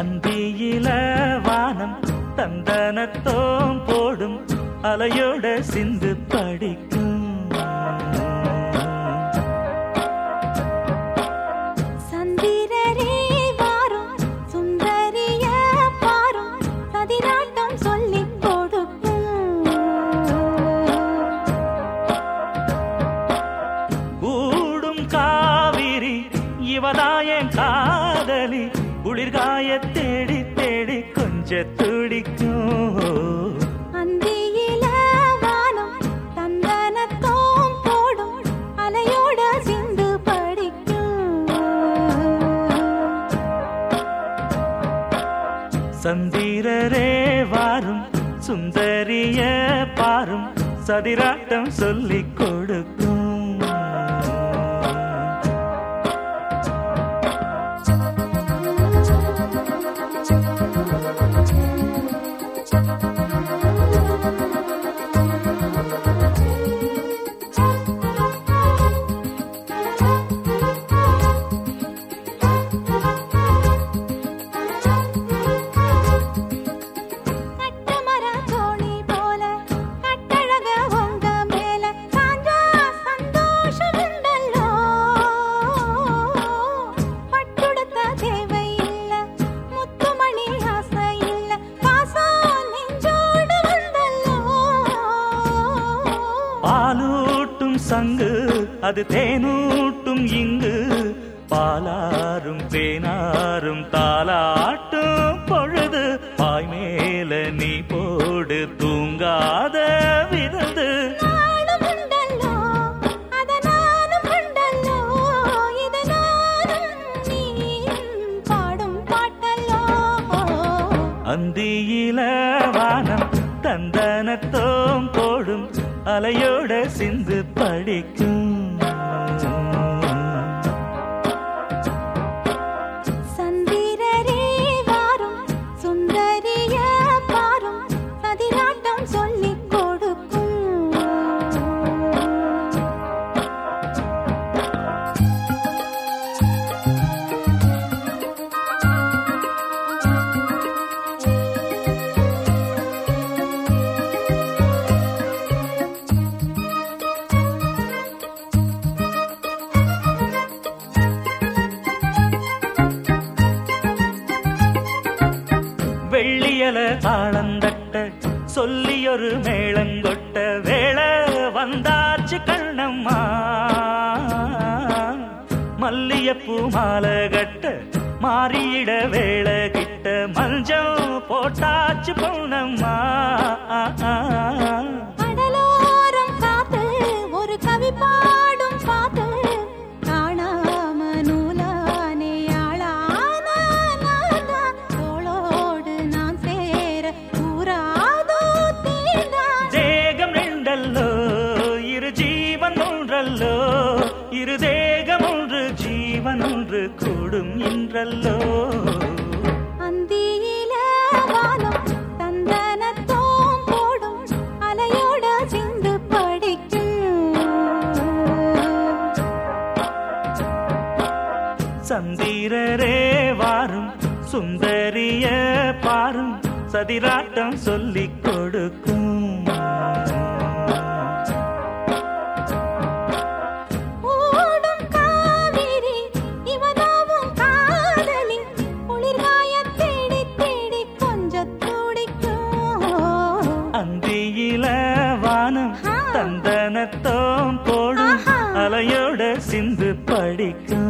அந்தியில வானம் தந்தனத்தோம் போடும் அலையோட சிந்து படிக்கும். கொஞ்ச துடிக்கும் அந்தியில வானம் தந்தனத்தோம் போடும் அலையோட சிந்து படிக்கும். சந்திரரே வாரும் சுந்தரிய பாரும் சதிராட்டம் சொல்லிக் கொடுக்கும். பாலூட்டும் சங்கு அது தேனூட்டும் இங்கு. பாலாரும் தேனாரும் தாலாட்டும் பொழுது பாய் மேல நீ போடு தூங்காத விருந்து. அந்தியில வானம் தந்தனத்தோம் போடும் அலையோட சிந்து படிக்கும். ஒரு மேளங்கொட்ட வேளை வந்தாச்சு கண்ணம்மா. மல்லியப்பூ மாலை கட்ட மாறியிட வேளை கிட்ட மஞ்சம் போட்டாச்சு பொண்ணம்மா படிக்கும். சந்திரரே வாரும் சுந்தரிய பாரும் சதிராட்டம் சொல்லிக் கொடுக்கும். தந்தனத்தோம் போடும். அலையோட சிந்து படிக்கும்